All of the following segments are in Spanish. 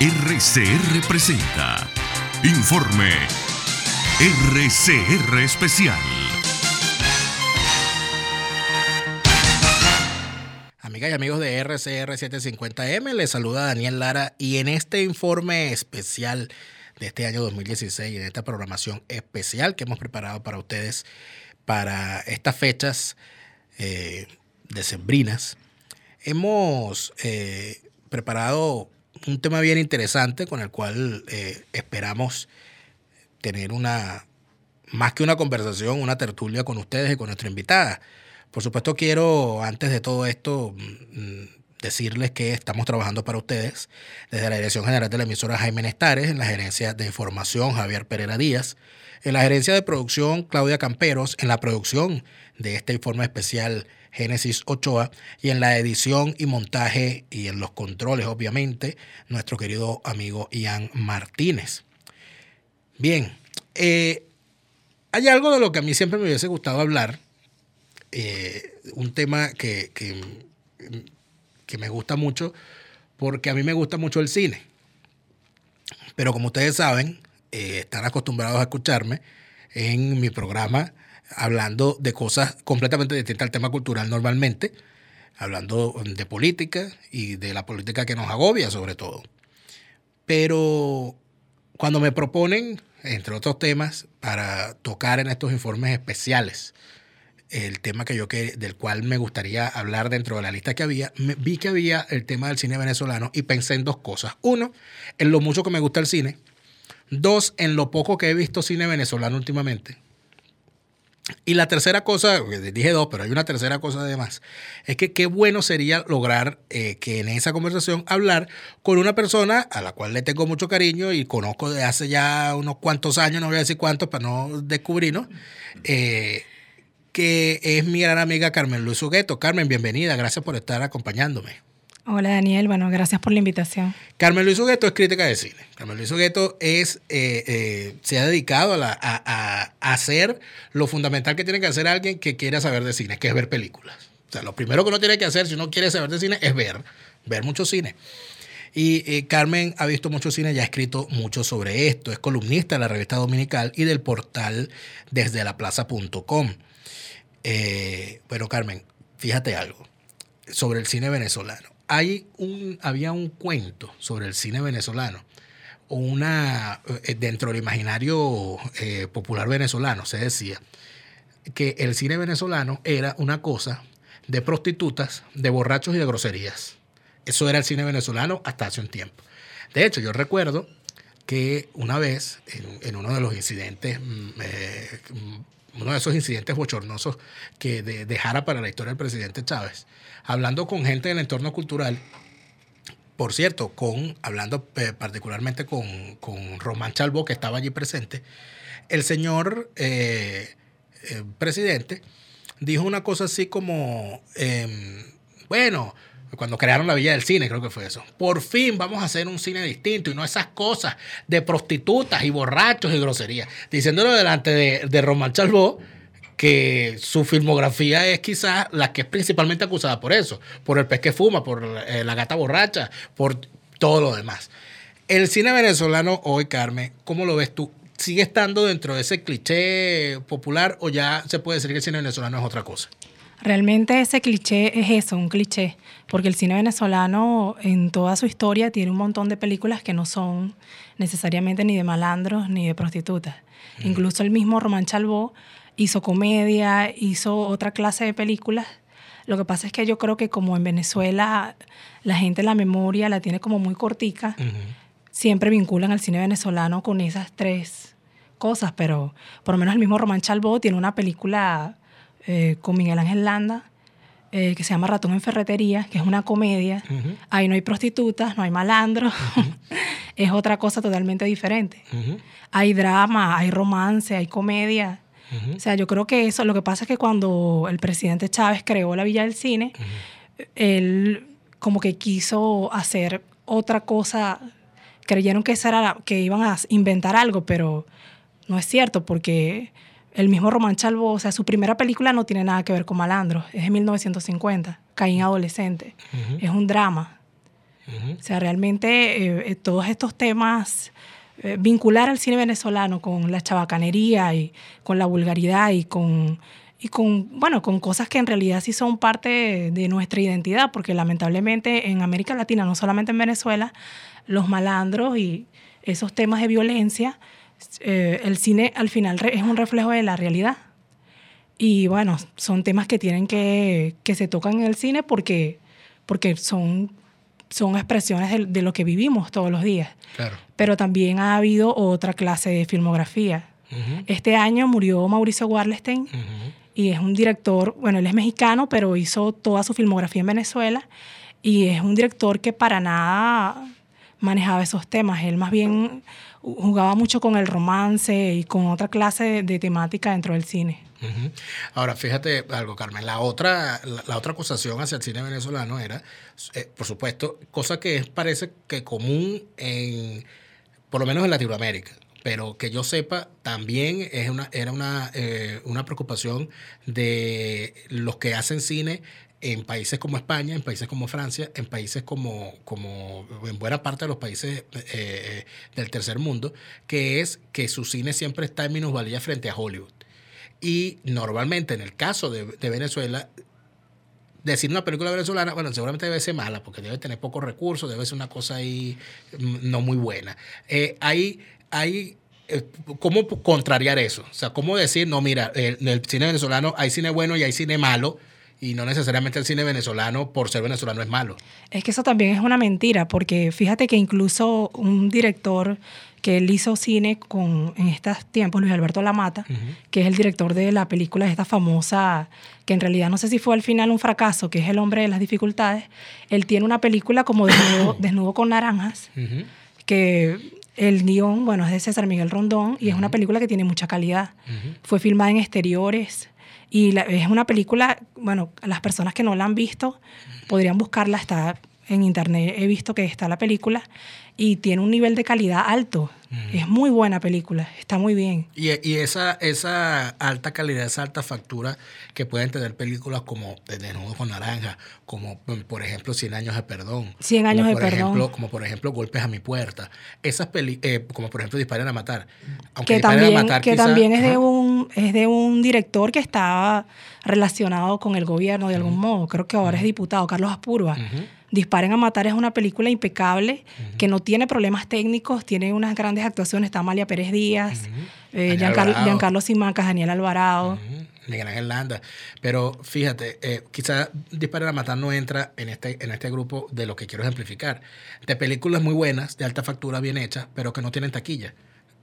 RCR presenta Informe RCR Especial. Amigas y amigos de RCR 750M, les saluda Daniel Lara y en este informe especial de este año 2016, en esta programación especial que hemos preparado para ustedes para estas fechas eh, decembrinas, hemos eh, preparado un tema bien interesante con el cual eh, esperamos tener una, más que una conversación, una tertulia con ustedes y con nuestra invitada. Por supuesto, quiero, antes de todo esto, mm, decirles que estamos trabajando para ustedes desde la Dirección General de la emisora Jaime Nestares, en la gerencia de información Javier Pereira Díaz, en la gerencia de producción Claudia Camperos, en la producción de este informe especial Génesis Ochoa, y en la edición y montaje y en los controles, obviamente, nuestro querido amigo Ian Martínez. Bien, eh, hay algo de lo que a mí siempre me hubiese gustado hablar, eh, un tema que, que, me gusta mucho, porque a mí me gusta mucho el cine. Pero como ustedes saben, eh, están acostumbrados a escucharme en mi programa hablando de cosas completamente distintas al tema cultural normalmente, hablando de política y de la política que nos agobia sobre todo. Pero cuando me proponen, entre otros temas, para tocar en estos informes especiales, el tema que yo del cual me gustaría hablar dentro de la lista que había, vi que había el tema del cine venezolano y pensé en dos cosas. Uno, en lo mucho que me gusta el cine. Dos, en lo poco que he visto cine venezolano últimamente. Y la tercera cosa, dije dos, pero hay una tercera cosa además, es que qué bueno sería lograr eh, que en esa conversación hablar con una persona a la cual le tengo mucho cariño y conozco de hace ya unos cuantos años, no voy a decir cuántos para no descubrirnos, eh, que es mi gran amiga Carmen Luis Hugueto. Carmen, bienvenida, gracias por estar acompañañándome. Hola Daniel, bueno, gracias por la invitación. Carmen Luis Hugueto es crítica de cine. Carmen Luis Hugueto es, eh, eh, se ha dedicado a, hacer lo fundamental que tiene que hacer alguien que quiera saber de cine, que es ver películas. O sea, lo primero que uno tiene que hacer si uno quiere saber de cine es ver, ver mucho cine. Y eh, Carmen ha visto mucho cine y ha escrito mucho sobre esto. Es columnista de la revista dominical y del portal desde la plaza.com. bueno, Carmen, fíjate algo sobre el cine venezolano hay un, había un cuento sobre el cine venezolano, una, eh, dentro del imaginario eh, popular venezolano se decía que el cine venezolano era una cosa de prostitutas, de borrachos y de groserías. Eso era el cine venezolano hasta hace un tiempo. De hecho, yo recuerdo que una vez, en, uno de los incidentes, mm, eh, uno de esos incidentes bochornosos que dejara para la historia del presidente Chávez, hablando con gente del entorno cultural, por cierto, con, hablando eh, particularmente con, con, Román Chalbo, que estaba allí presente, el señor eh, eh, presidente dijo una cosa así como, em, bueno, cuando crearon la Villa del Cine, creo que fue eso. Por fin vamos a hacer un cine distinto y no esas cosas de prostitutas y borrachos y groserías. Diciéndolo delante de, de Román Chalbó, que su filmografía es quizás la que es principalmente acusada por eso, por el pez que fuma, por eh, la gata borracha, por todo lo demás. El cine venezolano hoy, Carmen, ¿cómo lo ves tú? ¿Sigue estando dentro de ese cliché popular o ya se puede decir que el cine venezolano es otra cosa? Realmente ese cliché es eso, un cliché, porque el cine venezolano en toda su historia tiene un montón de películas que no son necesariamente ni de malandros ni de prostitutas. Incluso el mismo Román Chalbó hizo comedia, hizo otra clase de películas. Lo que pasa es que yo creo que como en Venezuela la gente la memoria la tiene como muy cortica, siempre vinculan al cine venezolano con esas tres cosas, pero por lo menos el mismo Román Chalbó tiene una película eh, con Miguel Ángel Landa eh, que se llama Ratón en Ferretería, que es una comedia. Ahí no hay prostitutas, no hay malandros, es otra cosa totalmente diferente. Hay drama, hay romance, hay comedia. O sea, yo creo que eso, lo que pasa es que cuando el presidente Chávez creó la Villa del Cine, él como que quiso hacer otra cosa, creyeron que, era que iban a inventar algo, pero no es cierto, porque el mismo Román Chalvo, o sea, su primera película no tiene nada que ver con malandros, es de 1950, Caín adolescente, es un drama. O sea, realmente eh, eh, todos estos temas, eh, vincular al cine venezolano con la chabacanería y con la vulgaridad y con, y con, bueno, con cosas que en realidad sí son parte de, nuestra identidad, porque lamentablemente en América Latina, no solamente en Venezuela, los malandros y esos temas de violencia, el cine al final es un reflejo de la realidad. Y bueno, son temas que tienen que, que se tocan en el cine porque, porque son son expresiones de, lo que vivimos todos los días. Claro. Pero también ha habido otra clase de filmografía. Este año murió Mauricio Warlestein y es un director, bueno, él es mexicano, pero hizo toda su filmografía en Venezuela y es un director que para nada manejaba esos temas. Él más bien jugaba mucho con el romance y con otra clase de temática dentro del cine. Ahora, fíjate algo, Carmen. La otra, la, otra acusación hacia el cine venezolano era, eh, por supuesto, cosa que parece que común en, por lo menos en Latinoamérica, pero que yo sepa, también es una, era una, eh, una preocupación de los que hacen cine en países como España, en países como Francia, en países como, como en buena parte de los países eh, del tercer mundo, que es que su cine siempre está en minusvalía frente a Hollywood. Y normalmente en el caso de, Venezuela, decir una película venezolana, bueno, seguramente debe ser mala, porque debe tener pocos recursos, debe ser una cosa ahí mm, no muy buena. Eh, hay, hay eh, ¿Cómo contrariar eso? O sea, ¿cómo decir, no, mira, en el cine venezolano hay cine bueno y hay cine malo? Y no necesariamente el cine venezolano por ser venezolano es malo. Es que eso también es una mentira, porque fíjate que incluso un director que él hizo cine con, en estos tiempos, Luis Alberto Lamata, que es el director de la película esta famosa, que en realidad no sé si fue al final un fracaso, que es El hombre de las dificultades, él tiene una película como Desnudo, desnudo con naranjas, que el guion, bueno, es de César Miguel Rondón y es una película que tiene mucha calidad. Fue filmada en exteriores y es una película, bueno, las personas que no la han visto podrían buscarla, está en internet, he visto que está la película y tiene un nivel de calidad alto. Es muy buena película, está muy bien. Y, y, esa, esa alta calidad, esa alta factura que pueden tener películas como Desnudo con Naranja, como por ejemplo Cien años de perdón. Cien años de perdón. como por ejemplo Golpes a mi puerta. Esas peli eh, como por ejemplo Disparen a matar. Aunque que también, a matar, que también es de, un, es de un director que estaba relacionado con el gobierno de algún modo. Creo que ahora es diputado, Carlos Aspurba. Disparen a Matar es una película impecable que no tiene problemas técnicos, tiene unas grandes actuaciones. Está Amalia Pérez Díaz, eh, Giancarlo, Simancas, Daniel Alvarado. Miguel Ángel Landa. Pero fíjate, eh, quizás Disparen a Matar no entra en este, en este grupo de lo que quiero ejemplificar. De películas muy buenas, de alta factura, bien hechas, pero que no tienen taquilla.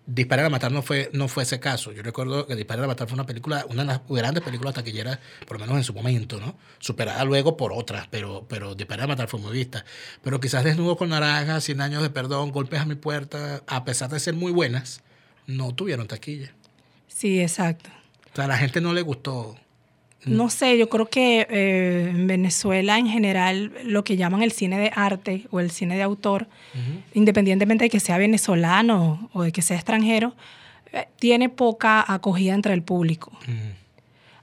Disparar a matar no fue, no fue ese caso. Yo recuerdo que Disparar a matar fue una película, una de las grandes películas taquilleras, por lo menos en su momento, ¿no? Superada luego por otras, pero, pero Disparar a matar fue muy vista. Pero quizás Desnudo con Naranja, Cien años de perdón, Golpes a mi puerta, a pesar de ser muy buenas, no tuvieron taquilla. Sí, exacto. O sea, a la gente no le gustó no sé, yo creo que eh, en Venezuela en general lo que llaman el cine de arte o el cine de autor, independientemente de que sea venezolano o de que sea extranjero, eh, tiene poca acogida entre el público.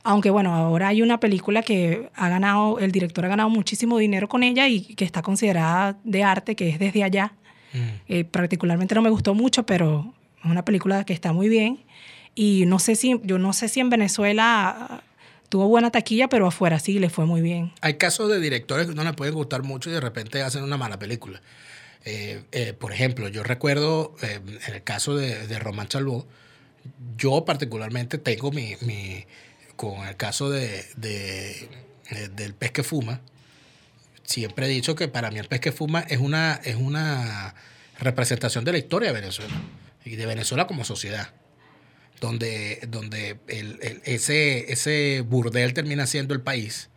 Aunque bueno, ahora hay una película que ha ganado, el director ha ganado muchísimo dinero con ella y que está considerada de arte, que es desde allá. Eh, particularmente no me gustó mucho, pero es una película que está muy bien. Y no sé si, yo no sé si en Venezuela tuvo buena taquilla, pero afuera sí le fue muy bien. Hay casos de directores que no les pueden gustar mucho y de repente hacen una mala película. Eh, eh, por ejemplo, yo recuerdo eh, en el caso de, de Román Chalbó, yo particularmente tengo mi, mi con el caso de, de, del pez que fuma, siempre he dicho que para mí el pez que fuma es una, es una representación de la historia de Venezuela y de Venezuela como sociedad donde, donde el, ese, ese burdel termina siendo el país,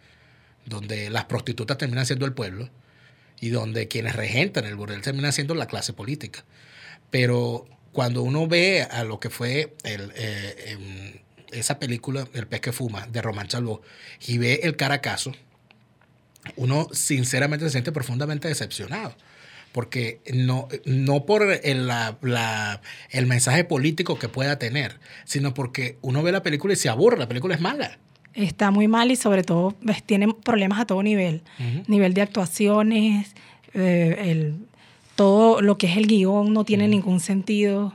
donde las prostitutas terminan siendo el pueblo y donde quienes regentan el burdel terminan siendo la clase política. Pero cuando uno ve a lo que fue el, eh, esa película, El pez que fuma, de Román Chalbó, y ve el caracazo, uno sinceramente se siente profundamente decepcionado porque no, no por el, la, el mensaje político que pueda tener, sino porque uno ve la película y se aburre, la película es mala. Está muy mal y sobre todo tiene problemas a todo nivel, nivel de actuaciones, eh, el, todo lo que es el guion no tiene ningún sentido.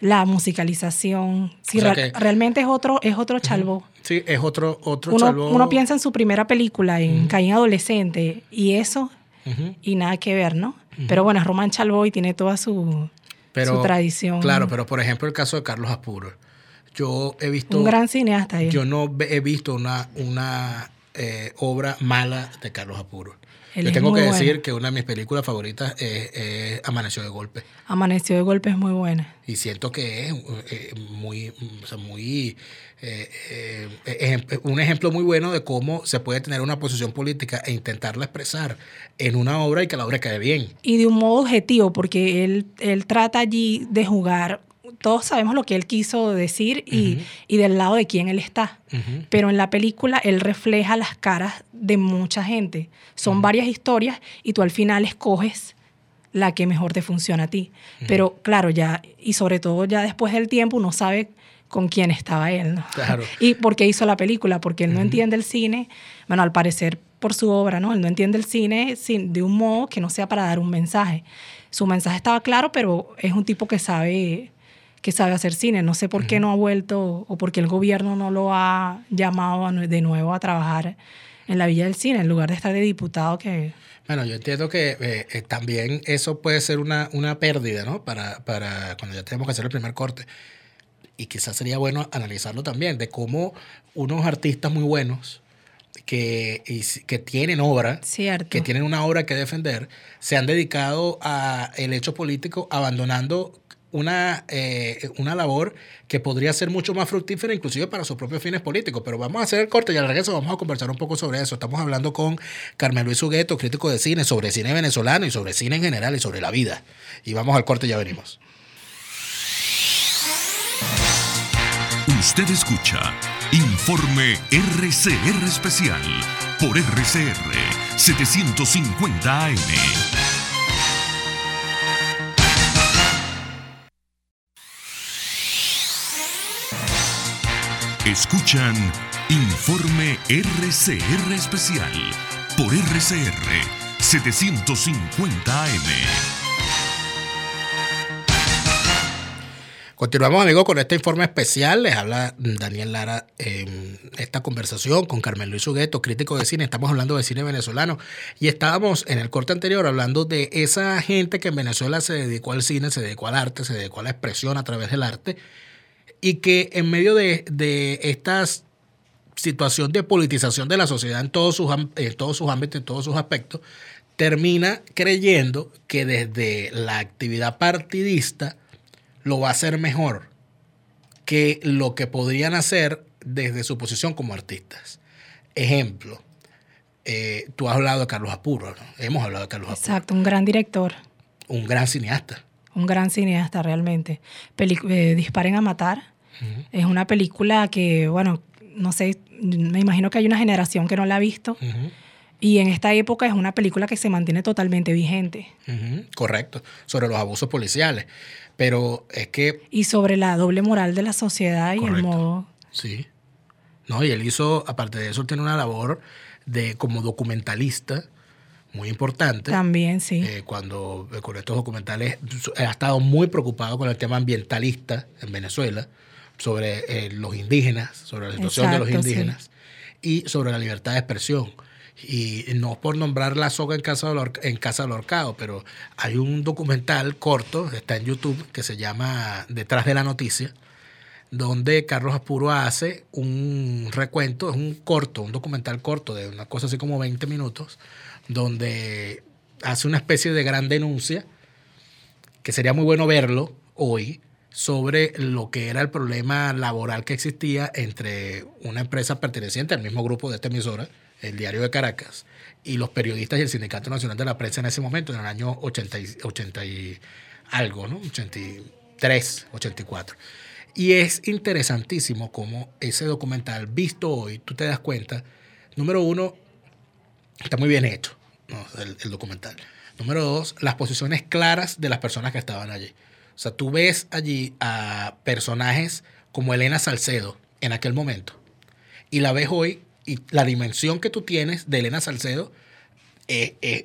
La musicalización. Sí, O sea real- que- realmente es otro, es otro chalvo. Sí, es otro, otro Uno, Chalbó. uno piensa en su primera película, en Caín Adolescente, y eso, Y nada que ver, ¿no? Pero bueno, es Román Chalbó y tiene toda su, Pero, su tradición. Claro, pero por ejemplo el caso de Carlos Apuro. Yo he visto... Un gran cineasta. él. Yo no he visto una, una eh, obra mala de Carlos Apuro. Él Yo tengo que decir bueno. que una de mis películas favoritas es, es Amaneció de Golpe. Amaneció de golpe es muy buena. Y siento que es eh, muy, o sea, muy eh, eh, un ejemplo muy bueno de cómo se puede tener una posición política e intentarla expresar en una obra y que la obra quede bien. Y de un modo objetivo, porque él, él trata allí de jugar. Todos sabemos lo que él quiso decir y, y del lado de quién él está. Ujú. Pero en la película él refleja las caras de mucha gente. Son varias historias y tú al final escoges la que mejor te funciona a ti. Pero claro, ya, y sobre todo ya después del tiempo uno sabe con quién estaba él. ¿no? Claro. Y por qué hizo la película, porque él no entiende el cine, bueno, al parecer por su obra, ¿no? Él no entiende el cine sin, de un modo que no sea para dar un mensaje. Su mensaje estaba claro, pero es un tipo que sabe que sabe hacer cine. No sé por qué no ha vuelto o por qué el gobierno no lo ha llamado de nuevo a trabajar en la Villa del Cine, en lugar de estar de diputado que... Bueno, yo entiendo que eh, eh, también eso puede ser una, una pérdida, ¿no? Para, para cuando ya tenemos que hacer el primer corte. Y quizás sería bueno analizarlo también, de cómo unos artistas muy buenos que, que tienen obra, Cierto. que tienen una obra que defender, se han dedicado a el hecho político abandonando una, eh, una labor que podría ser mucho más fructífera inclusive para sus propios fines políticos. Pero vamos a hacer el corte y al regreso vamos a conversar un poco sobre eso. Estamos hablando con Carmen Luis Hugueto, crítico de cine, sobre cine venezolano y sobre cine en general y sobre la vida. Y vamos al corte y ya venimos. Usted escucha Informe RCR Especial por RCR 750 AM. Escuchan Informe RCR Especial por RCR 750 AM. Continuamos, amigos, con este informe especial. Les habla Daniel Lara en esta conversación con Carmen Luis Hugueto, crítico de cine. Estamos hablando de cine venezolano. Y estábamos en el corte anterior hablando de esa gente que en Venezuela se dedicó al cine, se dedicó al arte, se dedicó a la expresión a través del arte. Y que en medio de, de esta situación de politización de la sociedad en todos sus, en todos sus ámbitos, en todos sus aspectos, termina creyendo que desde la actividad partidista lo va a hacer mejor que lo que podrían hacer desde su posición como artistas. Ejemplo, eh, tú has hablado de Carlos Apuro, ¿no? hemos hablado de Carlos Apuro, Exacto, un gran director, un gran cineasta. Un gran cineasta realmente. Peli- eh, Disparen a matar. Es una película que, bueno, no sé, me imagino que hay una generación que no la ha visto. Y en esta época es una película que se mantiene totalmente vigente. correcto, sobre los abusos policiales. Pero es que, Y sobre la doble moral de la sociedad y el modo... sí, no, y él hizo, aparte de eso, tiene una labor de como documentalista muy importante. También, sí. Eh, cuando con estos documentales ha estado muy preocupado con el tema ambientalista en Venezuela, sobre eh, los indígenas, sobre la situación de los Exacto, sí. indígenas y sobre la libertad de expresión. Y no por nombrar la soga en casa, del en casa del Horcado, pero hay un documental corto, está en YouTube, que se llama Detrás de la Noticia, donde Carlos Apuro hace un recuento, es un corto, un documental corto de una cosa así como 20 minutos, donde hace una especie de gran denuncia, que sería muy bueno verlo hoy, sobre lo que era el problema laboral que existía entre una empresa perteneciente al mismo grupo de esta emisora, el Diario de Caracas, y los periodistas y el Sindicato Nacional de la Prensa en ese momento, en el año 80 y, 80 y algo, ¿no? 83, 84. Y es interesantísimo cómo ese documental, visto hoy, tú te das cuenta, número uno, está muy bien hecho ¿no? el, el documental. Número dos, las posiciones claras de las personas que estaban allí. O sea, tú ves allí a personajes como Elena Salcedo en aquel momento y la ves hoy y la dimensión que tú tienes de Elena Salcedo es, es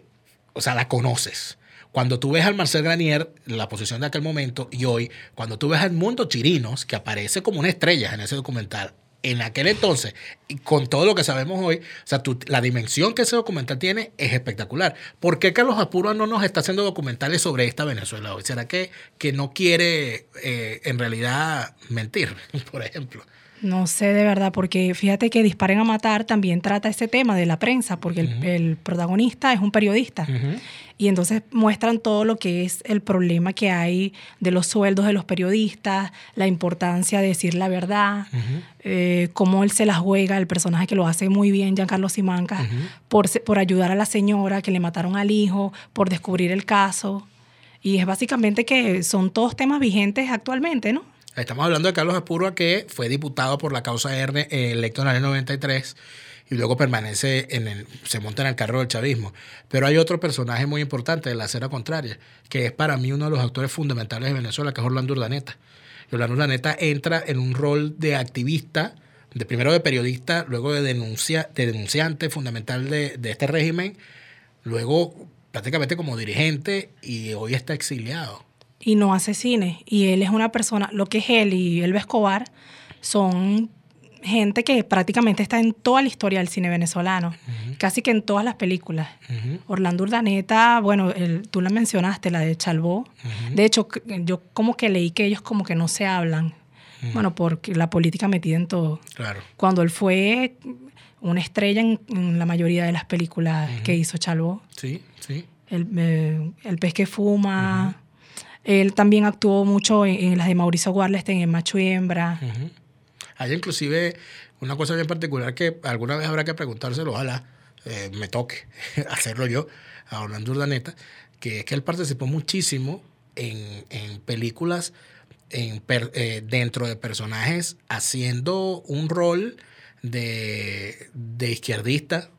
o sea, la conoces. Cuando tú ves al Marcel Granier, la posición de aquel momento, y hoy, cuando tú ves al Mundo Chirinos, que aparece como una estrella en ese documental, en aquel entonces, y con todo lo que sabemos hoy, o sea, la dimensión que ese documental tiene es espectacular. ¿Por qué Carlos Apuro no nos está haciendo documentales sobre esta Venezuela hoy? ¿Será que, que no quiere eh, en realidad mentir, por ejemplo? No sé de verdad, porque fíjate que Disparen a Matar también trata ese tema de la prensa, porque el, el protagonista es un periodista. Y entonces muestran todo lo que es el problema que hay de los sueldos de los periodistas, la importancia de decir la verdad, eh, cómo él se la juega, el personaje que lo hace muy bien, Giancarlo Simancas, por, por ayudar a la señora que le mataron al hijo, por descubrir el caso. Y es básicamente que son todos temas vigentes actualmente, ¿no? Estamos hablando de Carlos Apurua, que fue diputado por la causa R, eh, electo en el año 93, y luego permanece en el, se monta en el carro del chavismo. Pero hay otro personaje muy importante de la acera contraria, que es para mí uno de los actores fundamentales de Venezuela, que es Orlando Urdaneta. Y Orlando Urdaneta entra en un rol de activista, de primero de periodista, luego de, denuncia, de denunciante fundamental de, de este régimen, luego prácticamente como dirigente, y hoy está exiliado. Y no hace cine. Y él es una persona, lo que es él y Elba Escobar son gente que prácticamente está en toda la historia del cine venezolano, casi que en todas las películas. Orlando Urdaneta, bueno, el- tú la mencionaste, la de Chalbó. De hecho, yo como que leí que ellos como que no se hablan. Bueno, porque la política metida en todo. Claro. Cuando él fue una estrella en, en la mayoría de las películas que hizo Chalbó. Sí, sí. El, eh, el pez que fuma. Él también actuó mucho en, las de Mauricio Warlestein, en Macho y Hembra. Hay inclusive una cosa bien particular que alguna vez habrá que preguntárselo, ojalá eh, me toque hacerlo yo, a Orlando Urdaneta, que es que él participó muchísimo en, en películas en per- eh, dentro de personajes haciendo un rol de, de izquierdista,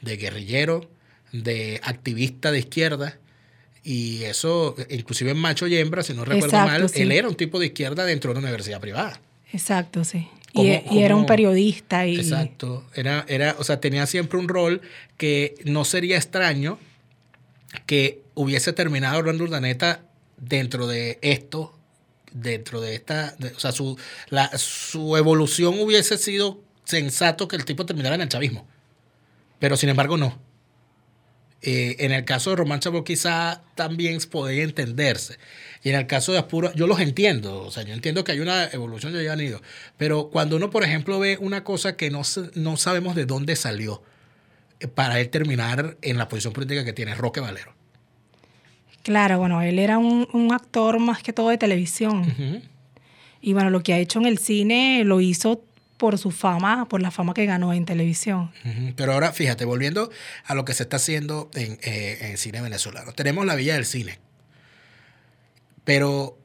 de guerrillero, de activista de izquierda. Y eso, inclusive en Macho y Hembra, si no recuerdo Exacto, mal, sí. él era un tipo de izquierda dentro de una universidad privada. Exacto, sí. Y, ¿Cómo- e- era un periodista y Exacto. Era, era, o sea, tenía siempre un rol que no sería extraño que hubiese terminado Orlando Urdaneta dentro de esto, dentro de esta, de- o sea, su, la, su evolución hubiese sido sensato que el tipo terminara en el chavismo. Pero sin embargo no. Eh, en el caso de Román Chabot quizá también podría entenderse. Y en el caso de Apuro, yo los entiendo. O sea, yo entiendo que hay una evolución, yo ya han ido. Pero cuando uno, por ejemplo, ve una cosa que no, no sabemos de dónde salió, eh, para él terminar en la posición política que tiene Roque Valero. claro, bueno, él era un, un actor más que todo de televisión. Y bueno, lo que ha hecho en el cine lo hizo por su fama, por la fama que ganó en televisión. Pero ahora, fíjate, volviendo a lo que se está haciendo en, eh, en cine venezolano. Tenemos la Villa del Cine. Pero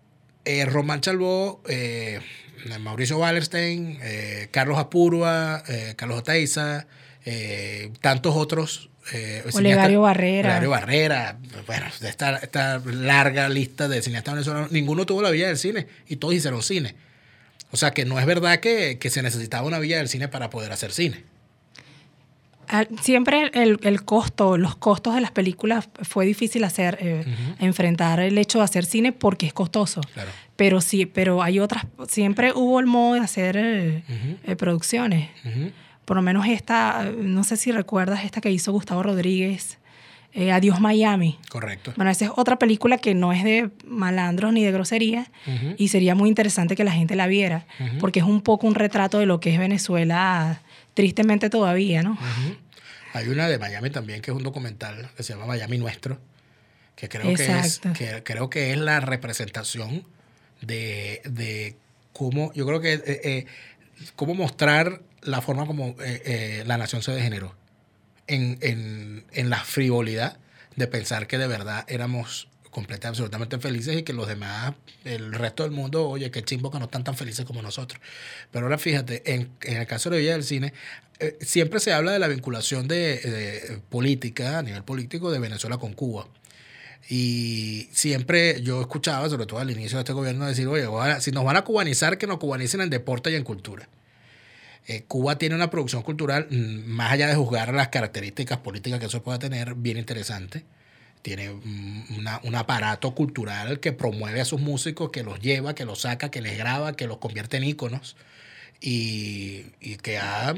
eh, Román Chalbó, eh, Mauricio Wallerstein, eh, Carlos Apurua, Carlos Oteiza, tantos otros. Olegario Barrera. Olegario Barrera. Bueno, de esta, esta larga lista de cineastas venezolanos, ninguno tuvo la Villa del Cine y todos hicieron cine. O sea que no es verdad que, que se necesitaba una Villa del Cine para poder hacer cine. Al- Siempre el, el costo, los costos de las películas fue difícil hacer, eh, enfrentar el hecho de hacer cine porque es costoso. Claro. Pero sí, pero hay otras, siempre hubo el modo de hacer eh, eh, producciones. Por lo menos esta, no sé si recuerdas esta que hizo Gustavo Rodríguez, eh, Adiós Miami. Correcto. Bueno, esa es otra película que no es de malandros ni de grosería y sería muy interesante que la gente la viera, porque es un poco un retrato de lo que es Venezuela, tristemente todavía, ¿no? Ujú. Hay una de Miami también que es un documental que se llama Miami Nuestro, que creo, que es, que creo que es la representación de, de cómo, yo creo que eh, eh, cómo mostrar la forma como la nación se degeneró en, en, en la frivolidad de pensar que de verdad éramos completamente, absolutamente felices y que los demás, el resto del mundo, oye, qué chimbo que no están tan felices como nosotros. Pero ahora fíjate, en, en el caso de la Villa del Cine, eh, siempre se habla de la vinculación de, política, a nivel político, de Venezuela con Cuba. Y siempre yo escuchaba, sobre todo al inicio de este gobierno, decir, oye, ojalá, si nos van a cubanizar, que nos cubanicen en deporte y en cultura. Eh, Cuba tiene una producción cultural, mm, más allá de juzgar las características políticas que eso pueda tener, bien interesante. tiene un aparato cultural que promueve a sus músicos, que los lleva, que los saca, que les graba, que los convierte en íconos y, que ha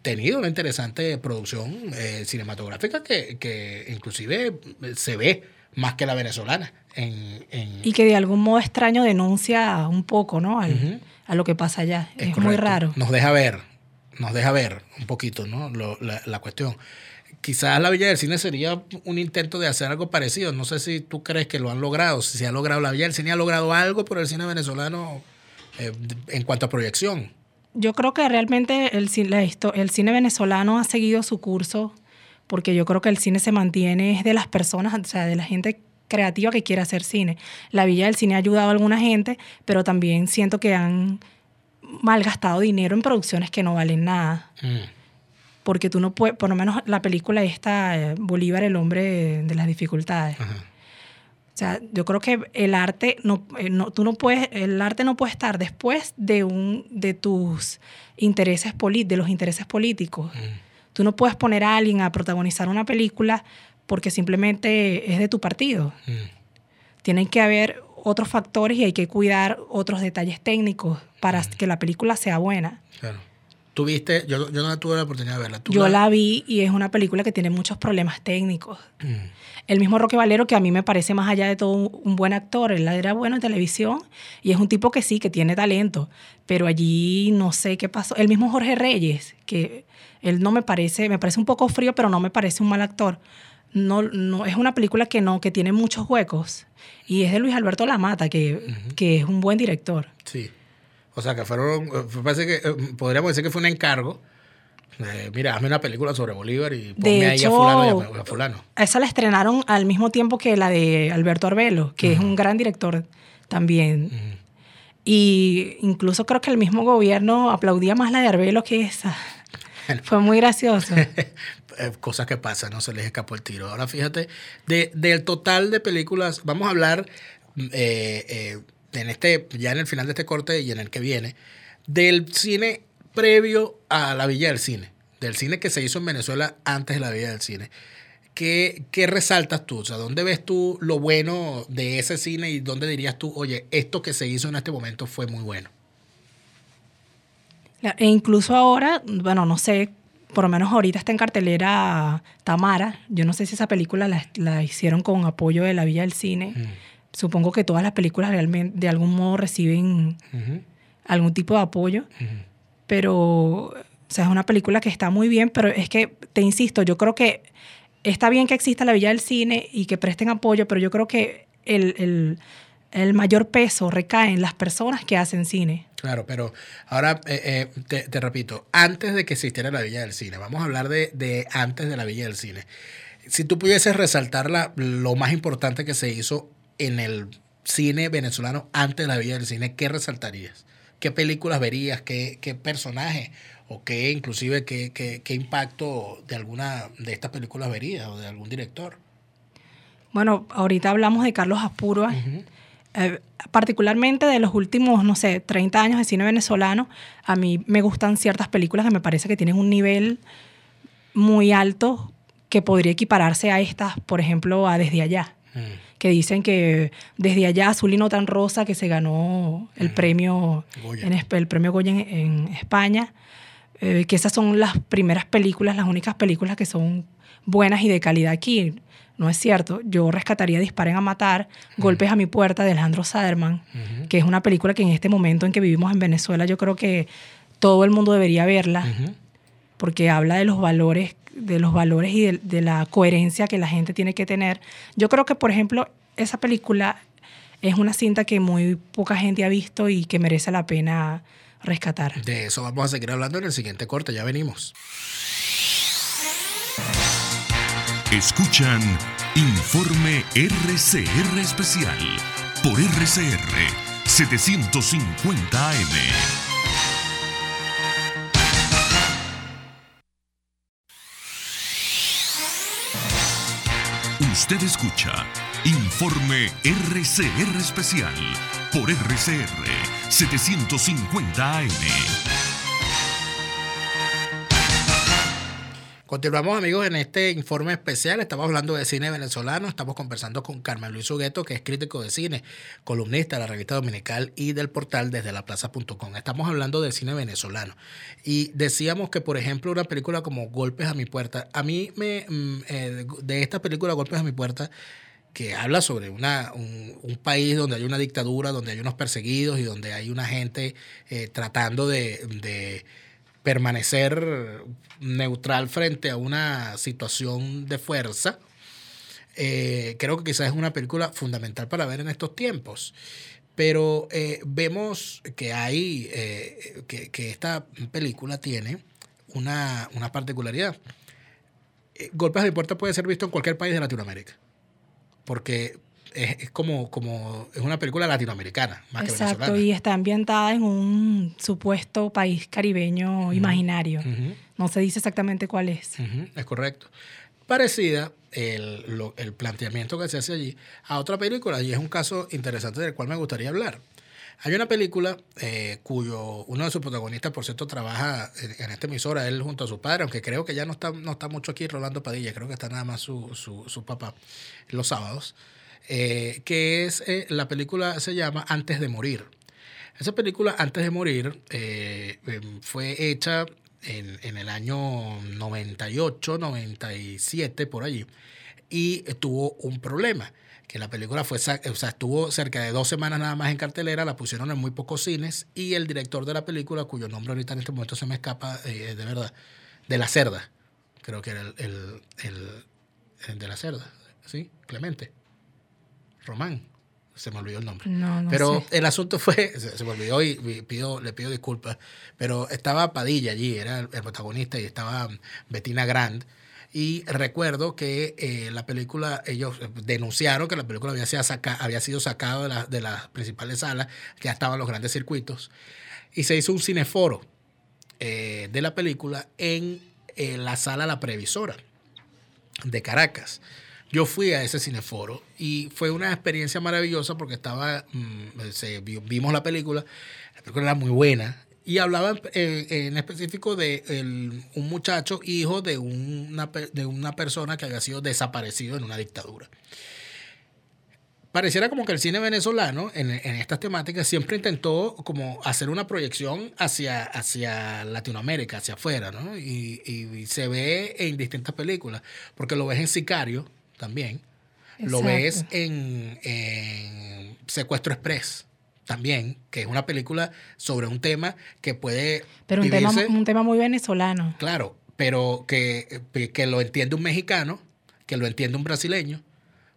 tenido una interesante producción eh, cinematográfica que, que, inclusive se ve más que la venezolana. En, Y que de algún modo extraño denuncia un poco, ¿no? A lo que pasa allá. Es, muy raro. Nos deja ver, nos deja ver un poquito, ¿no? la, la cuestión quizás la Villa del Cine sería un intento de hacer algo parecido. No sé si tú crees que lo han logrado, si se ha logrado, la Villa del Cine ha logrado algo por el cine venezolano eh, en cuanto a proyección. Yo creo que realmente el, el cine venezolano ha seguido su curso porque yo creo que el cine se mantiene de las personas, o sea, de la gente creativa que quiere hacer cine. La Villa del Cine ha ayudado a alguna gente, pero también siento que han malgastado dinero en producciones que no valen nada. Mm porque tú no puedes, por lo menos la película esta, eh, Bolívar, el hombre de las dificultades. O sea, yo creo que el arte no, eh, no, tú no puedes, el arte no puede estar después de un, de tus intereses de los intereses políticos. Tú no puedes poner a alguien a protagonizar una película porque simplemente es de tu partido. Tienen que haber otros factores y hay que cuidar otros detalles técnicos para que la película sea buena. Claro. ¿Tuviste? Yo, yo no tuve la oportunidad de verla. Yo la... vi y es una película que tiene muchos problemas técnicos. Mm. El mismo Roque Valero, que a mí me parece más allá de todo un, buen actor, él era bueno en televisión y es un tipo que sí, que tiene talento, pero allí no sé qué pasó. El mismo Jorge Reyes, que él no me parece, me parece un poco frío, pero no me parece un mal actor. No, no, es una película que no, que tiene muchos huecos y es de Luis Alberto Lamata, que, que es un buen director. Sí. O sea, que fueron, parece que eh, podríamos decir que fue un encargo. mira, hazme una película sobre Bolívar y ponme ahí a fulano y a fulano. Esa la estrenaron al mismo tiempo que la de Alberto Arbelo, que es un gran director también. Y incluso creo que el mismo gobierno aplaudía más la de Arbelo que esa. Fue muy gracioso. Eh, cosas que pasan, no se les escapó el tiro. Ahora fíjate, de, del total de películas, vamos a hablar eh, eh en este, ya en el final de este corte y en el que viene, del cine previo a la Villa del Cine, del cine que se hizo en Venezuela antes de la Villa del Cine. ¿Qué, ¿Qué, resaltas tú? O sea, ¿dónde ves tú lo bueno de ese cine y dónde dirías tú, oye, esto que se hizo en este momento fue muy bueno? E incluso ahora, bueno, no sé, por lo menos ahorita está en cartelera Tamara. Yo no sé si esa película la, la hicieron con apoyo de la Villa del Cine. Mm supongo que todas las películas realmente de algún modo reciben algún tipo de apoyo, pero o sea, es una película que está muy bien, pero es que, te insisto, yo creo que está bien que exista la Villa del Cine y que presten apoyo, pero yo creo que el, mayor peso recae en las personas que hacen cine. Claro, pero ahora eh, eh, te, repito, antes de que existiera la Villa del Cine, vamos a hablar de, de antes de la Villa del Cine. Si tú pudieses resaltar la, lo más importante que se hizo en el cine venezolano antes de la vida del cine, ¿qué resaltarías? ¿Qué películas verías? ¿Qué, qué personaje? ¿O qué inclusive qué, qué, impacto de alguna de estas películas verías o de algún director? Bueno, ahorita hablamos de Carlos Aspurua. Eh, particularmente de los últimos, no sé, 30 años de cine venezolano, a mí me gustan ciertas películas que me parece que tienen un nivel muy alto que podría equipararse a estas, por ejemplo, a Desde Allá. Mm que dicen que desde allá Azulino tan rosa que se ganó el premio en el premio Goya en, España, eh, que esas son las primeras películas, las únicas películas que son buenas y de calidad aquí. No es cierto. Yo rescataría Disparen a Matar, Golpes a mi puerta de Alejandro Saderman, que es una película que en este momento en que vivimos en Venezuela yo creo que todo el mundo debería verla, porque habla de los valores de los valores y de, la coherencia que la gente tiene que tener. Yo creo que, por ejemplo, esa película es una cinta que muy poca gente ha visto y que merece la pena rescatar. De eso vamos a seguir hablando en el siguiente corte, ya venimos. Escuchan Informe RCR Especial por RCR 750 AM. Usted escucha Informe RCR Especial por RCR 750 AM. Continuamos amigos en este informe especial, estamos hablando de cine venezolano, estamos conversando con Carmen Luis Hugueto, que es crítico de cine, columnista de la revista dominical y del portal desde laplaza.com. Estamos hablando de cine venezolano. Y decíamos que por ejemplo una película como Golpes a mi puerta, a mí me, mm, eh, de esta película Golpes a mi puerta, que habla sobre una, un, país donde hay una dictadura, donde hay unos perseguidos y donde hay una gente eh, tratando de permanecer neutral frente a una situación de fuerza, eh, creo que quizás es una película fundamental para ver en estos tiempos. Pero eh, vemos que hay, eh, que, esta película tiene una, una particularidad. Golpes de puerta puede ser visto en cualquier país de Latinoamérica. Porque es, como, como, es una película latinoamericana, más Exacto, y está ambientada en un supuesto país caribeño imaginario. No se dice exactamente cuál es. Es correcto. Parecida el, el, planteamiento que se hace allí a otra película, y es un caso interesante del cual me gustaría hablar. Hay una película eh, cuyo uno de sus protagonistas, por cierto, trabaja en, esta emisora, él junto a su padre, aunque creo que ya no está, no está mucho aquí Rolando Padilla, creo que está nada más su, su, su papá los sábados. Eh, que es eh, la película se llama Antes de Morir. Esa película, Antes de Morir, eh, em, fue hecha en, en, el año 98, 97, por allí, y tuvo un problema que la película fue, o sea, estuvo cerca de dos semanas nada más en cartelera, la pusieron en muy pocos cines y el director de la película, cuyo nombre ahorita en este momento se me escapa de verdad, de la cerda, creo que era el, el, el de la cerda, ¿sí? Clemente. Román. Se me olvidó el nombre. pero el asunto fue, se, me olvidó y pido, le pido disculpas, pero estaba Padilla allí, era el, protagonista, y estaba Bettina Grand. Y recuerdo que eh, la película, ellos denunciaron que la película había sido, saca, había sido sacada de, la, de las principales salas, que ya estaban los grandes circuitos, y se hizo un cineforo eh, de la película en la sala La Previsora de Caracas. Yo fui a ese cineforo y fue una experiencia maravillosa porque estaba, mm, vimos la película, la película era muy buena y hablaba en, específico de un muchacho hijo de una, de una persona que había sido desaparecido en una dictadura. Pareciera como que el cine venezolano en, estas temáticas siempre intentó como hacer una proyección hacia, hacia Latinoamérica, hacia afuera, ¿no? Y, y se ve en distintas películas, porque lo ves en Sicario, también. Lo ves en, Secuestro Express también, que es una película sobre un tema que puede... Pero un, tema, un tema muy venezolano. Claro, pero que, que, lo entiende un mexicano, que lo entiende un brasileño.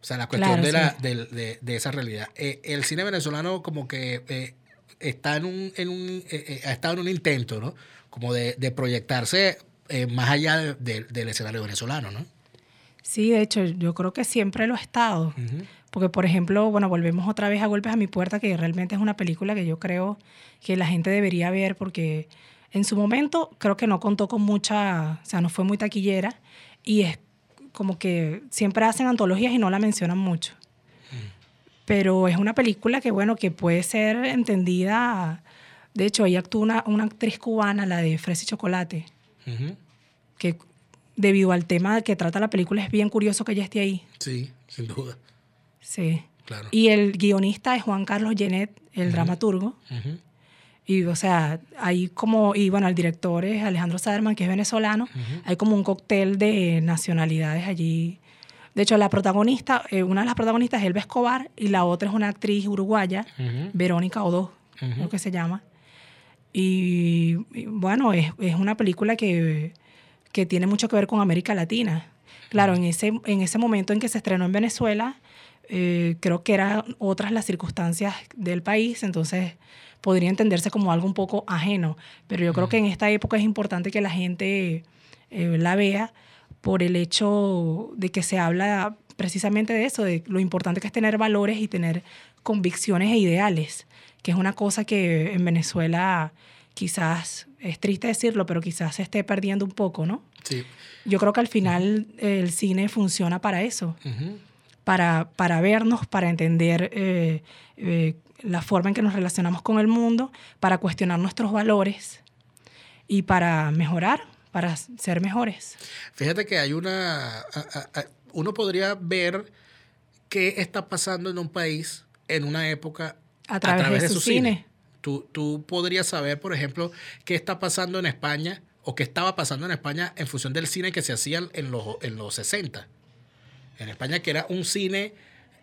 O sea, la cuestión de, la, de, de, esa realidad. Eh, el cine venezolano como que eh, está en un, en un eh, ha estado en un intento, ¿no? Como de, proyectarse más allá del escenario venezolano, ¿no? Sí, de hecho, yo creo que siempre lo ha estado. Porque, por ejemplo, bueno, volvemos otra vez a Golpes a mi puerta, que realmente es una película que yo creo que la gente debería ver porque en su momento creo que no contó con mucha, o sea, no fue muy taquillera y es como que siempre hacen antologías y no la mencionan mucho. Pero es una película que, bueno, que puede ser entendida. De hecho, ahí actúa una, una actriz cubana, la de Fresa y Chocolate, que debido al tema que trata la película, es bien curioso que ella esté ahí. Sí, sin duda. Sí. Claro. Y el guionista es Juan Carlos Genet, el dramaturgo. Y, o sea, hay como, y bueno, el director es Alejandro Saderman, que es venezolano. Hay como un cóctel de nacionalidades allí. De hecho, la protagonista, eh, una de las protagonistas es Elba Escobar y la otra es una actriz uruguaya, Verónica Odo, lo que se llama. Y, y bueno, es, es, una película que que tiene mucho que ver con América Latina. Claro, en ese, en ese momento en que se estrenó en Venezuela, eh, creo que eran otras las circunstancias del país, entonces podría entenderse como algo un poco ajeno, pero yo creo que en esta época es importante que la gente eh, la vea por el hecho de que se habla precisamente de eso, de lo importante que es tener valores y tener convicciones e ideales, que es una cosa que en Venezuela quizás es triste decirlo, pero quizás se esté perdiendo un poco, ¿no? Sí. Yo creo que al final el cine funciona para eso, para, para vernos, para entender eh, eh, la forma en que nos relacionamos con el mundo, para cuestionar nuestros valores y para mejorar, para ser mejores. Fíjate que hay una... a- a- a- uno podría ver qué está pasando en un país en una época A través de su cine. Tú, tú podrías saber, por ejemplo, qué está pasando en España o qué estaba pasando en España en función del cine que se hacía en los, en los 60. En España, que era un cine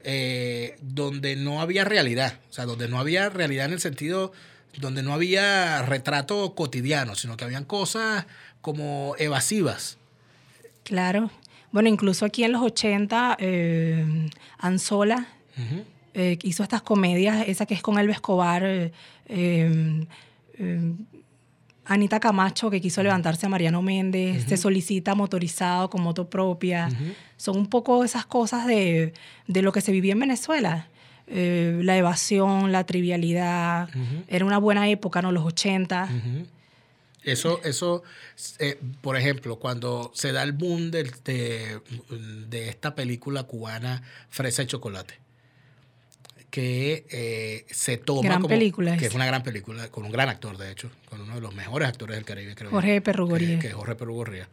eh, donde no había realidad, o sea, donde no había realidad en el sentido donde no había retrato cotidiano, sino que habían cosas como evasivas. Claro. Bueno, incluso aquí en los 80, eh, Anzola. Eh, hizo estas comedias, esa que es con Elvis Escobar, eh, eh, eh, Anita Camacho, que quiso levantarse a Mariano Méndez, se solicita motorizado con moto propia. Son un poco esas cosas de, de lo que se vivía en Venezuela. Eh, la evasión, la trivialidad. Era una buena época, ¿no? Los 80. Eso, eso eh, por ejemplo, cuando se da el boom del- de, de esta película cubana Fresa y Chocolate, que eh, se toma Gran como, película que es una gran película, con un gran actor, de hecho, con uno de los mejores actores del Caribe, creo. Jorge Perrugorría. Que, que es Jorge Perrugorría.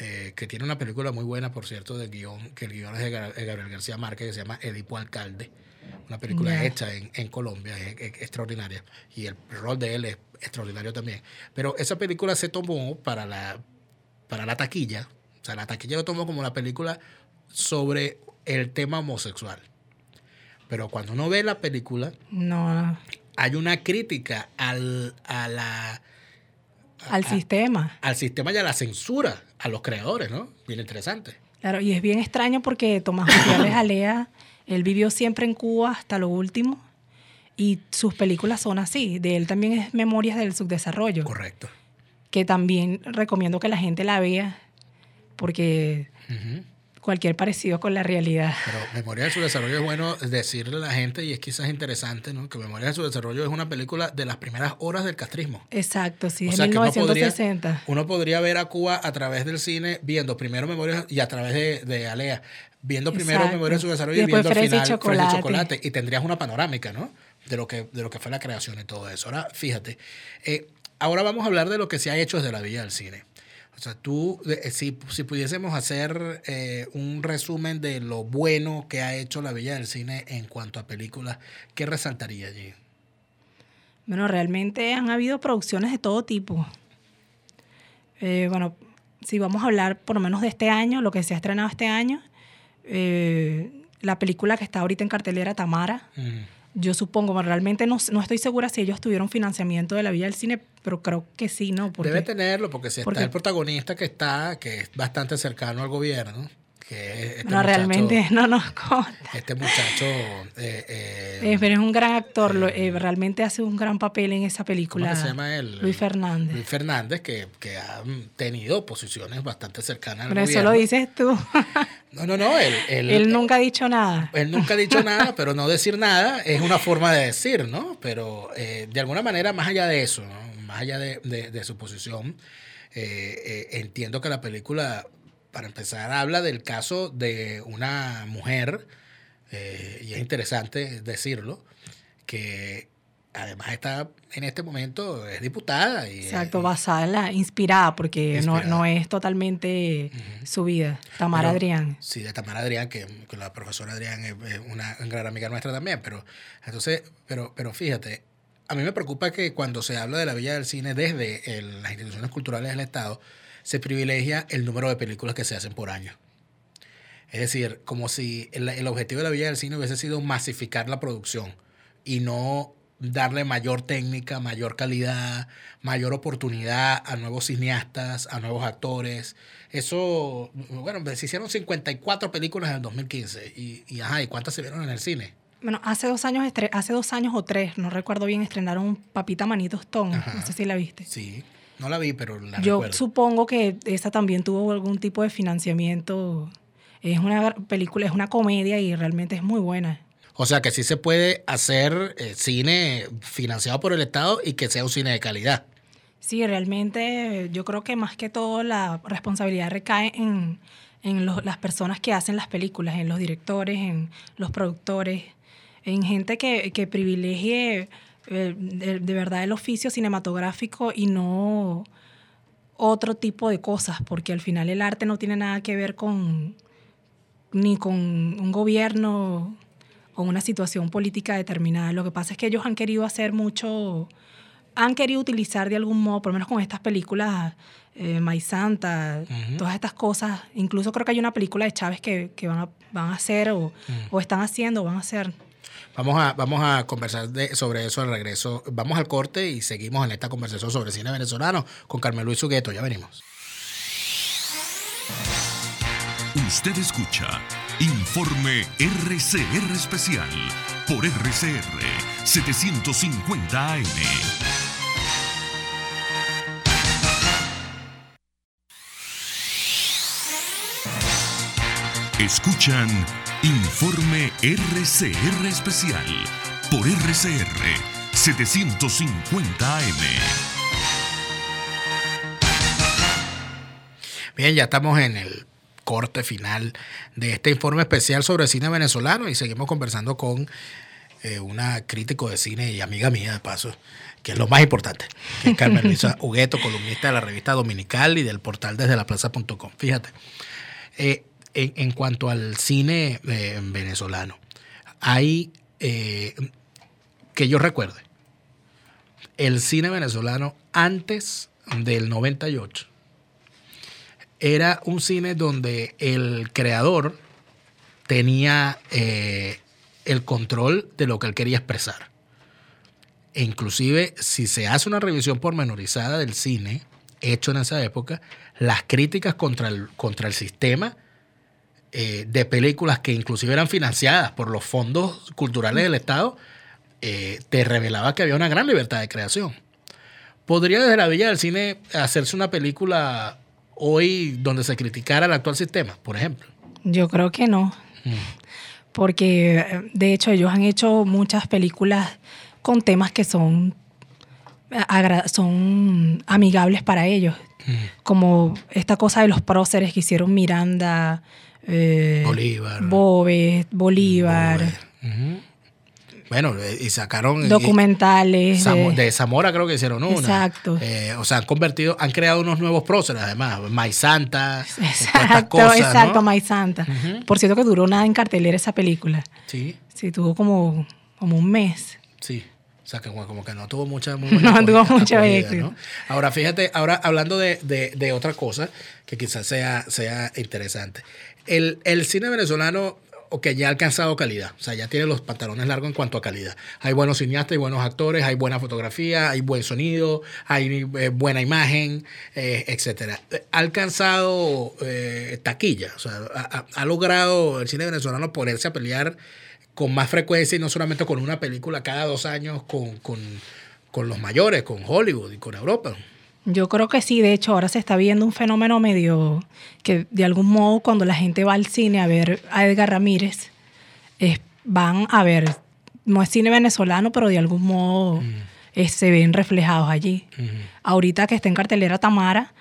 eh, que tiene una película muy buena, por cierto, del guion, que el guion es de de Gabriel García Márquez, que se llama Edipo Alcalde. Una película hecha en, en Colombia, es, es extraordinaria. Y el rol de él es extraordinario también. Pero esa película se tomó para la, para la taquilla. O sea, la taquilla lo tomó como una película sobre el tema homosexual. Pero cuando uno ve la película, No, hay una crítica al, a la, al sistema. al sistema y a la censura a los creadores, ¿no? Bien interesante. Claro, y es bien extraño porque Tomás Gutiérrez Alea, él vivió siempre en Cuba hasta lo último y sus películas son así. De él también es Memorias del Subdesarrollo, Correcto. que también recomiendo que la gente la vea porque. Cualquier parecido con la realidad. Pero Memoria de su desarrollo es bueno decirle a la gente, y es quizás interesante, ¿no? Que Memoria de su desarrollo es una película de las primeras horas del castrismo. Exacto, sí, O es sea, que uno podría, 1960. uno podría ver a Cuba a través del cine, viendo primero Memorias y a través de, de Alea, viendo primero Exacto. Memorias de su desarrollo Y y, viendo al y final Fresa y Chocolate. Chocolate. Y tendrías una panorámica, ¿no? De lo que, de lo que fue la creación y todo eso. Ahora, fíjate, eh, ahora vamos a hablar de lo que se ha hecho desde la Villa del Cine. O sea, tú, eh, si, si pudiésemos hacer eh, un resumen de lo bueno que ha hecho la Villa del Cine en cuanto a películas, ¿qué resaltaría allí? Bueno, realmente han habido producciones de todo tipo. Eh, bueno, si vamos a hablar por lo menos de este año, lo que se ha estrenado este año, eh, la película que está ahorita en cartelera, Tamara, Mm. Yo supongo, realmente no, no estoy segura si ellos tuvieron financiamiento de la Villa del Cine, pero creo que sí, ¿no? Porque, Debe tenerlo, porque si porque- está el protagonista que está, que es bastante cercano al gobierno, que este no, muchacho, realmente no nos consta. Este muchacho, eh, eh, Eh, pero es un gran actor, lo- eh, realmente hace un gran papel en esa película. ¿cómo se llama él? Luis Fernández. Luis Fernández, que, que ha tenido posiciones bastante cercanas al pero eso lo dices tú. No, no, no, él, él, Él nunca ha dicho nada. él nunca ha dicho nada, pero no decir nada es una forma de decir, ¿no? Pero de alguna manera, más allá de eso, ¿no? más allá de, de- de su posición, entiendo que la película, para empezar, habla del caso de una mujer, eh, y es interesante decirlo, que además está en este momento, es diputada. Y, Exacto, basada en la inspirada, porque no, Inspirada. no es totalmente su vida. Tamara Pero- Adrián. Sí, de Tamara Adrián, que, que la profesora Adrián es, es una gran amiga nuestra también, pero entonces, pero, pero fíjate, a mí me preocupa que cuando se habla de la Villa del Cine desde el- las instituciones culturales del Estado, se privilegia el número de películas que se hacen por año. Es decir, como si el, el objetivo de la Villa del Cine hubiese sido masificar la producción y no darle mayor técnica, mayor calidad, mayor oportunidad a nuevos cineastas, a nuevos actores. Eso, bueno, se hicieron 54 películas en el 2015 y, y, ajá, ¿y cuántas se vieron en el cine? Bueno, hace dos años, hace dos años o tres, no recuerdo bien, estrenaron Papita Manitos Tom. No sé si la viste. Sí, no la vi, pero la Yo recuerdo. supongo que esa también tuvo algún tipo de financiamiento. Es una película, es una comedia y realmente es muy buena. O sea que sí se puede hacer eh, cine financiado por el Estado y que sea un cine de calidad. Sí, realmente yo creo que más que todo la responsabilidad recae en, en los- las personas que hacen las películas, en los directores, en los productores, en gente que, que privilegie eh, de, de verdad el oficio cinematográfico y no otro tipo de cosas, porque al final el arte no tiene nada que ver con ni con un gobierno o una situación política determinada. Lo que pasa es que ellos han querido hacer mucho, han querido utilizar de algún modo, por lo menos con estas películas, eh, Santa, todas estas cosas. Incluso creo que hay una película de Chávez que, que van, a, van a hacer o, o están haciendo o van a hacer. Vamos a, vamos a conversar de, sobre eso al regreso. Vamos al corte y seguimos en esta conversación sobre cine venezolano con Carmen Luis Hugueto. Ya venimos. Usted escucha Informe RCR Especial por RCR 750 AM. Escuchan Informe RCR Especial por RCR 750 AM. Bien, ya estamos en el corte final de este informe especial sobre cine venezolano y seguimos conversando con eh, una crítico de cine y amiga mía de paso, que es lo más importante, que es Carmen Luisa Hugueto, columnista de la revista Dominical y del portal desde la plaza.com. Fíjate, eh, en, cuanto al cine eh, venezolano, hay, eh, que yo recuerde, el cine venezolano antes del 98 era un cine donde el creador tenía eh, el control de lo que él quería expresar. E inclusive, si se hace una revisión pormenorizada del cine hecho en esa época, las críticas contra el, contra el sistema eh, de películas que inclusive eran financiadas por los fondos culturales del Estado, eh, te revelaba que había una gran libertad de creación. ¿Podría desde la Villa del Cine hacerse una película hoy donde se criticara el actual sistema, por ejemplo? Yo creo que no. Mm. Porque de hecho ellos han hecho muchas películas con temas que son, son amigables para ellos. Mm. Como esta cosa de los próceres que hicieron Miranda, eh, Bolívar. Bobes, Bolívar. Bolívar. Uh -huh. Bueno, y sacaron documentales y, Zam de, de, Zamora creo que hicieron una. Exacto. Eh, o sea, han convertido, han creado unos nuevos próceres además, May Santa, exacto, cosas, exacto, ¿no? May Santa. Uh -huh. Por cierto que duró nada en cartelera esa película. Sí. Sí, tuvo como, como un mes. Sí. O sea, que como que no tuvo mucha... Muy no tuvo mucha éxito. ¿no? Ahora, fíjate, ahora hablando de, de, de, otra cosa que quizás sea, sea interesante. El, el cine venezolano o que ya ha alcanzado calidad. O sea, ya tiene los pantalones largos en cuanto a calidad. Hay buenos cineastas, hay buenos actores, hay buena fotografía, hay buen sonido, hay eh, buena imagen, eh, etcétera. Ha alcanzado eh, taquilla. O sea, ha, ha, logrado el cine venezolano ponerse a pelear con más frecuencia y no solamente con una película cada dos años con, con, con los mayores, con Hollywood y con Europa. Yo creo que sí, de hecho ahora se está viendo un fenómeno medio que de algún modo cuando la gente va al cine a ver a Edgar Ramírez, es, van a ver, no es cine venezolano, pero de algún modo mm. es, se ven reflejados allí. Mm. Ahorita que está en cartelera Tamara,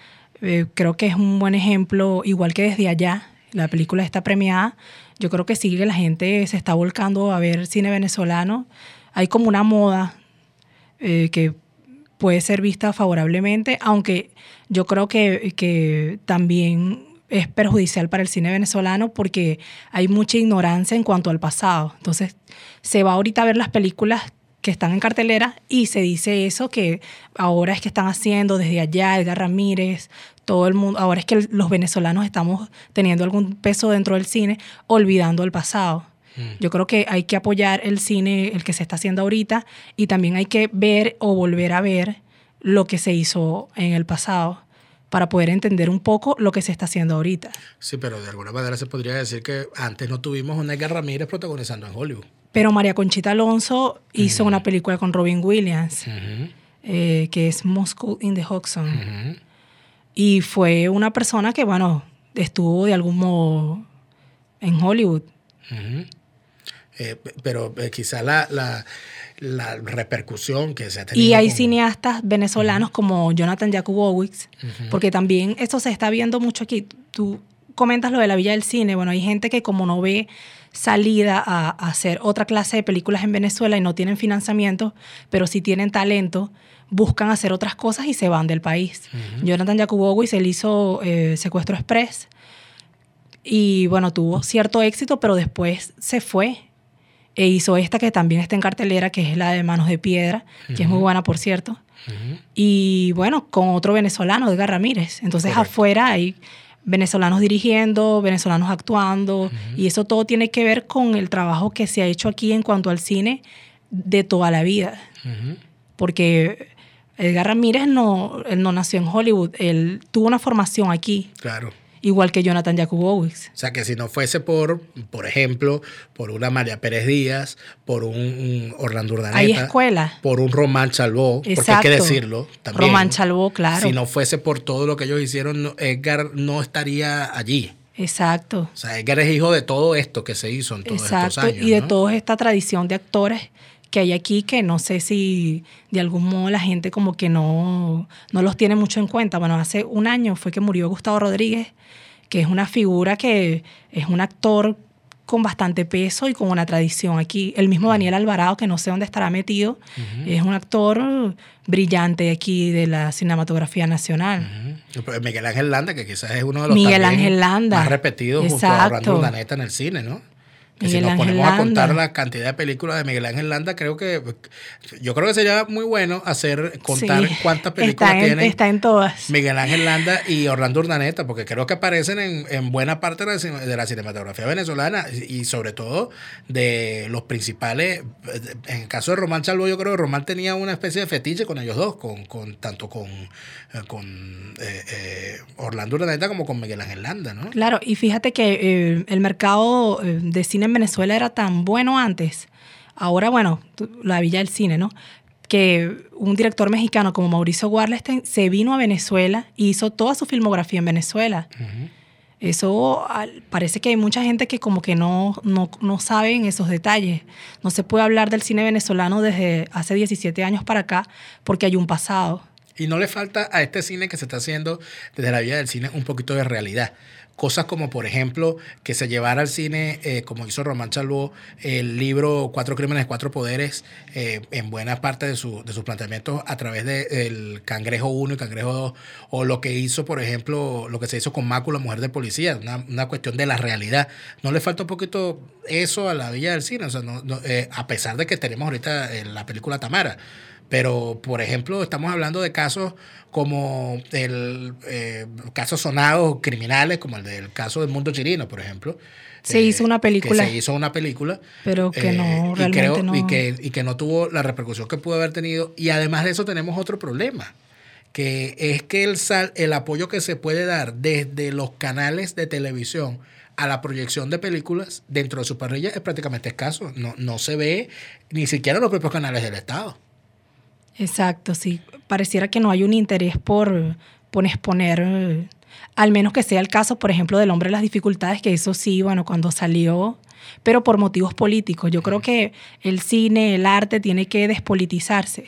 eh, creo que es un buen ejemplo, igual que desde allá, la película está premiada, yo creo que sí que la gente se está volcando a ver cine venezolano. Hay como una moda eh, que puede ser vista favorablemente, aunque yo creo que, que también es perjudicial para el cine venezolano porque hay mucha ignorancia en cuanto al pasado. Entonces, se va ahorita a ver las películas que están en cartelera y se dice eso que ahora es que están haciendo desde allá Edgar Ramírez, todo el mundo, ahora es que los venezolanos estamos teniendo algún peso dentro del cine, olvidando el pasado. Yo creo que hay que apoyar el cine, el que se está haciendo ahorita, y también hay que ver o volver a ver lo que se hizo en el pasado para poder entender un poco lo que se está haciendo ahorita. Sí, pero de alguna manera se podría decir que antes no tuvimos a Edgar Ramírez protagonizando en Hollywood. Pero María Conchita Alonso hizo uh -huh. una película con Robin Williams, uh -huh. eh, que es Moscow in the Hudson. Uh -huh. Y fue una persona que, bueno, estuvo de algún modo en Hollywood. Eh, pero eh, quizá la, la, la, repercusión que se ha tenido. Y hay con... cineastas venezolanos uh -huh. como Jonathan Jakubowicz, uh -huh. porque también esto se está viendo mucho aquí. Tú comentas lo de la Villa del Cine. Bueno, hay gente que como no ve salida a, a hacer otra clase de películas en Venezuela y no tienen financiamiento, pero sí tienen talento, buscan hacer otras cosas y se van del país. Jonathan Jakubowicz, él hizo eh, Secuestro Express y bueno, tuvo cierto éxito, pero después se fue e hizo esta que también está en cartelera, que es la de Manos de Piedra, que es muy buena, por cierto. Y bueno, con otro venezolano, Edgar Ramírez. Entonces afuera hay venezolanos dirigiendo, venezolanos actuando, y eso todo tiene que ver con el trabajo que se ha hecho aquí en cuanto al cine de toda la vida. Porque Edgar Ramírez no, él no nació en Hollywood, él tuvo una formación aquí. Claro igual que Jonathan Jakubowicz. O sea, que si no fuese por, por ejemplo, por una María Pérez Díaz, por un, Orlando Urdaneta. Hay escuela. Por un Román Chalbó, porque hay que decirlo también. Román Chalbó, claro. Si no fuese por todo lo que ellos hicieron, Edgar no estaría allí. Exacto. O sea, Edgar es hijo de todo esto que se hizo en todos estos años. Y de toda esta tradición de actores que hay aquí que no sé si de algún modo la gente como que no, no los tiene mucho en cuenta. Bueno, hace un año fue que murió Gustavo Rodríguez, que es una figura que es un actor con bastante peso y con una tradición aquí. El mismo Daniel Alvarado, que no sé dónde estará metido, es un actor brillante aquí de la cinematografía nacional. Miguel Ángel Landa, que quizás es uno de los Miguel Ángel Landa. más repetidos junto a Orlando Daneta en el cine, ¿no? Que si nos ponemos a contar la cantidad de películas de Miguel Ángel Landa, creo que yo creo que sería muy bueno hacer contar cuántas películas está tienen está en todas. Miguel Ángel Landa y Orlando Urdaneta, porque creo que aparecen en, en buena parte de la, cinematografía venezolana y, sobre todo de los principales. En el caso de Román Chalvo, yo creo que Román tenía una especie de fetiche con ellos dos, con, con tanto con, eh, con eh, eh, Orlando Urdaneta como con Miguel Ángel Landa, ¿no? Claro, y fíjate que el mercado de cine en Venezuela era tan bueno antes. Ahora, bueno, la Villa del Cine, ¿no? Que un director mexicano como Mauricio Warlestein se vino a Venezuela y hizo toda su filmografía en Venezuela. Eso parece que hay mucha gente que como que no, no, no saben esos detalles. No se puede hablar del cine venezolano desde hace 17 años para acá porque hay un pasado. Y no le falta a este cine que se está haciendo desde la Villa del Cine un poquito de realidad. Cosas como, por ejemplo, que se llevara al cine, eh, como hizo Román Chalbó, el libro Cuatro Crímenes, Cuatro Poderes, eh, en buena parte de, su, de sus planteamientos a través del Cangrejo 1 y Cangrejo 2, o lo que hizo, por ejemplo, lo que se hizo con Mácula, Mujer de Policía, una, cuestión de la realidad. ¿No le falta un poquito eso a la Villa del Cine? O sea, eh, a pesar de que tenemos ahorita la película Tamara. Pero, por ejemplo, estamos hablando de casos como el eh, casos sonados criminales, como el del caso del Mundo Chirino, por ejemplo. Se hizo una película. se hizo una película. Pero que no, eh, realmente no. Y que, y que no tuvo la repercusión que pudo haber tenido. Y además de eso tenemos otro problema, que es que el, el apoyo que se puede dar desde los canales de televisión a la proyección de películas dentro de su parrilla es prácticamente escaso. No, no se ve ni siquiera en los propios canales del Estado. Exacto, sí. Pareciera que no hay un interés por, por exponer, al menos que sea el caso, por ejemplo, del hombre de las dificultades, que eso sí, bueno, cuando salió, pero por motivos políticos. Yo creo que el cine, el arte, tiene que despolitizarse.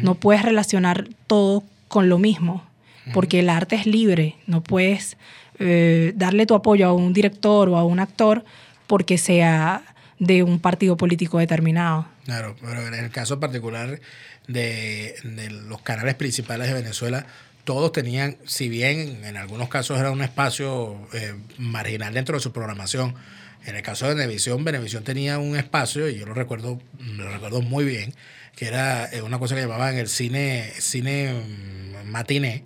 No puedes relacionar todo con lo mismo, porque el arte es libre. No puedes eh, darle tu apoyo a un director o a un actor porque sea de un partido político determinado. Claro, pero en el caso particular de, los canales principales de Venezuela, todos tenían, si bien en algunos casos era un espacio eh, marginal dentro de su programación, en el caso de Venevisión, Venevisión tenía un espacio, y yo lo recuerdo, lo recuerdo muy bien, que era eh, una cosa que llamaban el cine, cine mm, matiné,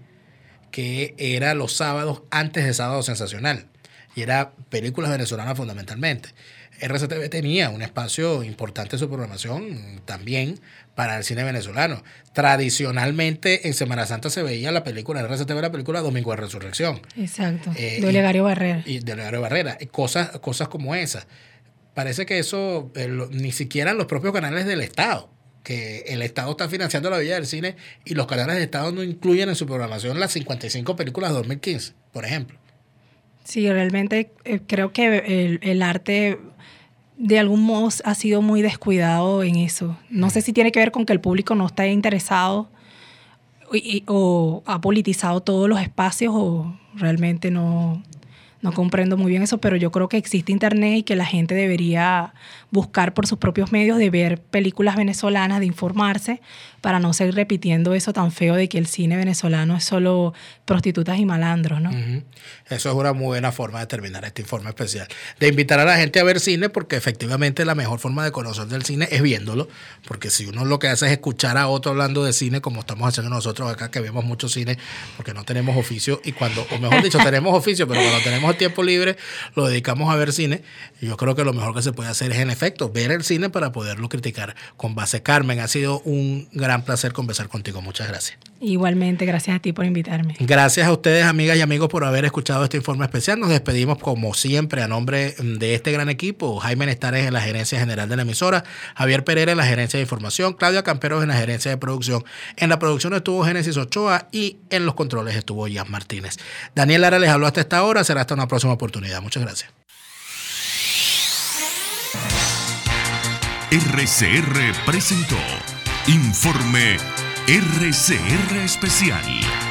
que era los sábados antes de Sábado Sensacional. Y era películas venezolanas fundamentalmente. RCTV tenía un espacio importante en su programación también para el cine venezolano. Tradicionalmente en Semana Santa se veía la película, en RCTV la película Domingo de Resurrección. Exacto, eh, de Olegario Barrera. Y de Olegario Barrera. Cosas, cosas como esas. Parece que eso eh, ni siquiera los propios canales del Estado que el Estado está financiando la vida del cine y los canales del Estado no incluyen en su programación las 55 películas de 2015, por ejemplo. Sí, realmente eh, creo que el, el, arte de algún modo ha sido muy descuidado en eso. No sé si tiene que ver con que el público no está interesado o ha politizado todos los espacios o realmente no, no comprendo muy bien eso, pero yo creo que existe internet y que la gente debería buscar por sus propios medios de ver películas venezolanas, de informarse, para no seguir repitiendo eso tan feo de que el cine venezolano es solo prostitutas y malandros, ¿no? Eso es una muy buena forma de terminar este informe especial. De invitar a la gente a ver cine, porque efectivamente la mejor forma de conocer del cine es viéndolo, porque si uno lo que hace es escuchar a otro hablando de cine, como estamos haciendo nosotros acá, que vemos mucho cine, porque no tenemos oficio, y cuando, o mejor dicho, tenemos oficio, pero cuando tenemos tiempo libre, lo dedicamos a ver cine, yo creo que lo mejor que se puede hacer es, en efecto, ver el cine para poderlo criticar con base. Carmen, ha sido un gran placer conversar contigo. Muchas gracias. Igualmente, gracias a ti por invitarme. Gracias a ustedes, amigas y amigos, por haber escuchado este informe especial. Nos despedimos, como siempre, a nombre de este gran equipo. Jaime Nestares en la gerencia general de la emisora, Javier Pereira en la gerencia de información, Claudia Camperos en la gerencia de producción. En la producción estuvo Génesis Ochoa y en los controles estuvo Jan Martínez. Daniel Lara les habló hasta esta hora. Será hasta una próxima oportunidad. Muchas gracias. RCR presentó Informe RCR Especial.